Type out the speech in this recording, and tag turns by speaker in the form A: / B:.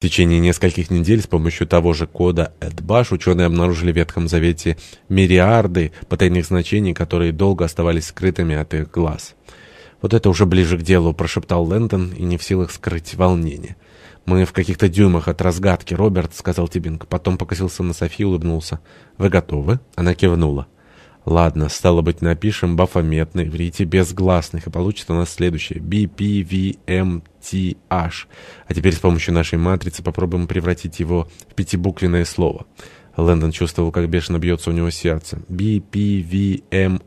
A: В течение нескольких недель с помощью того же кода EDBASH ученые обнаружили в Ветхом Завете мириарды потайных значений, которые долго оставались скрытыми от их глаз. «Вот это уже ближе к делу», — прошептал Лэндон и не в силах скрыть волнение. «Мы в каких-то дюймах от разгадки, Роберт», — сказал Тибинг. Потом покосился на Софи и улыбнулся. «Вы готовы?» Она кивнула. Ладно, стало быть, напишем Бафомет на иврите без гласных, и получится у нас следующее. BPVMTH. А теперь с помощью нашей матрицы попробуем превратить его в пятибуквенное слово. Лэндон чувствовал, как бешено бьется у него сердце. BPVMTH.